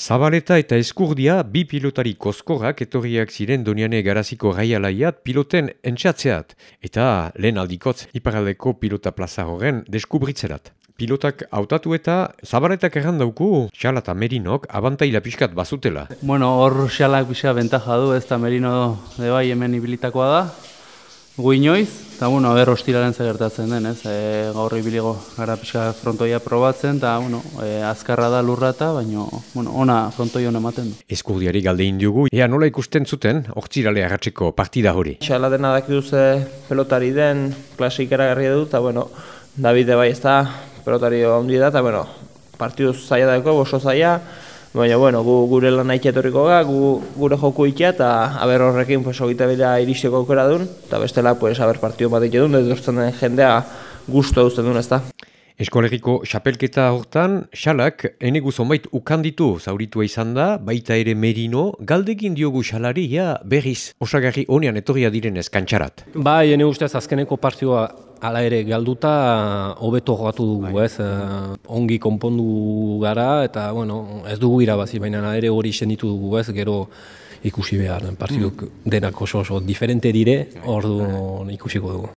Zabaleta eta eskurdia bi pilotari koskorrak etorriak ziren doniane garaziko gaialaiat piloten entxatzeat eta lehen aldikotz iparaldeko pilota plaza horren deskubritzerat. Pilotak hautatu eta zabaletak errandauku xala eta merinok abantaila pixkat bazutela. Bueno, hor xalak pixka bentaja du, ez da merino de bai hemen ibilitakoa da, gu inoiz, eta bueno, ber hostilaren gertatzen den, ez, e, gaur ibiligo gara pixka frontoia probatzen, eta bueno, e, azkarra da lurrata, baina bueno, ona frontoi hona ematen du. Eskurdiari galde indiugu, ea nola ikusten zuten, ortsirale agartzeko partida hori. Xala dena duze pelotari den, klasik eragarria du, eta bueno, Davide bai ez da, pelotari handi da, eta bueno, partidu zaila dago, oso zaila, Baina, bueno, gu, gure lan nahi etorriko ga, gu, gure joku ikia, eta haber horrekin pues, ogita bila iristeko aukera duen, eta bestela, pues, haber partidu bat ike duen, dut den jendea guztu duzten duen, ez da. Eskolegiko xapelketa hortan, xalak, enegu zonbait ukanditu zauritua izan da, baita ere merino, galdegin diogu xalari, ja, berriz, osagarri honean etorria direnez kantxarat. Bai, ene ustez azkeneko partioa Hala ere, galduta, hobeto jogatu dugu, bai. ez, uh, ongi konpondu gara, eta, bueno, ez dugu irabazi, baina ere hori senditu dugu, ez, gero ikusi behar, partiduk mm. denak oso oso diferente dire, ordu ikusiko dugu.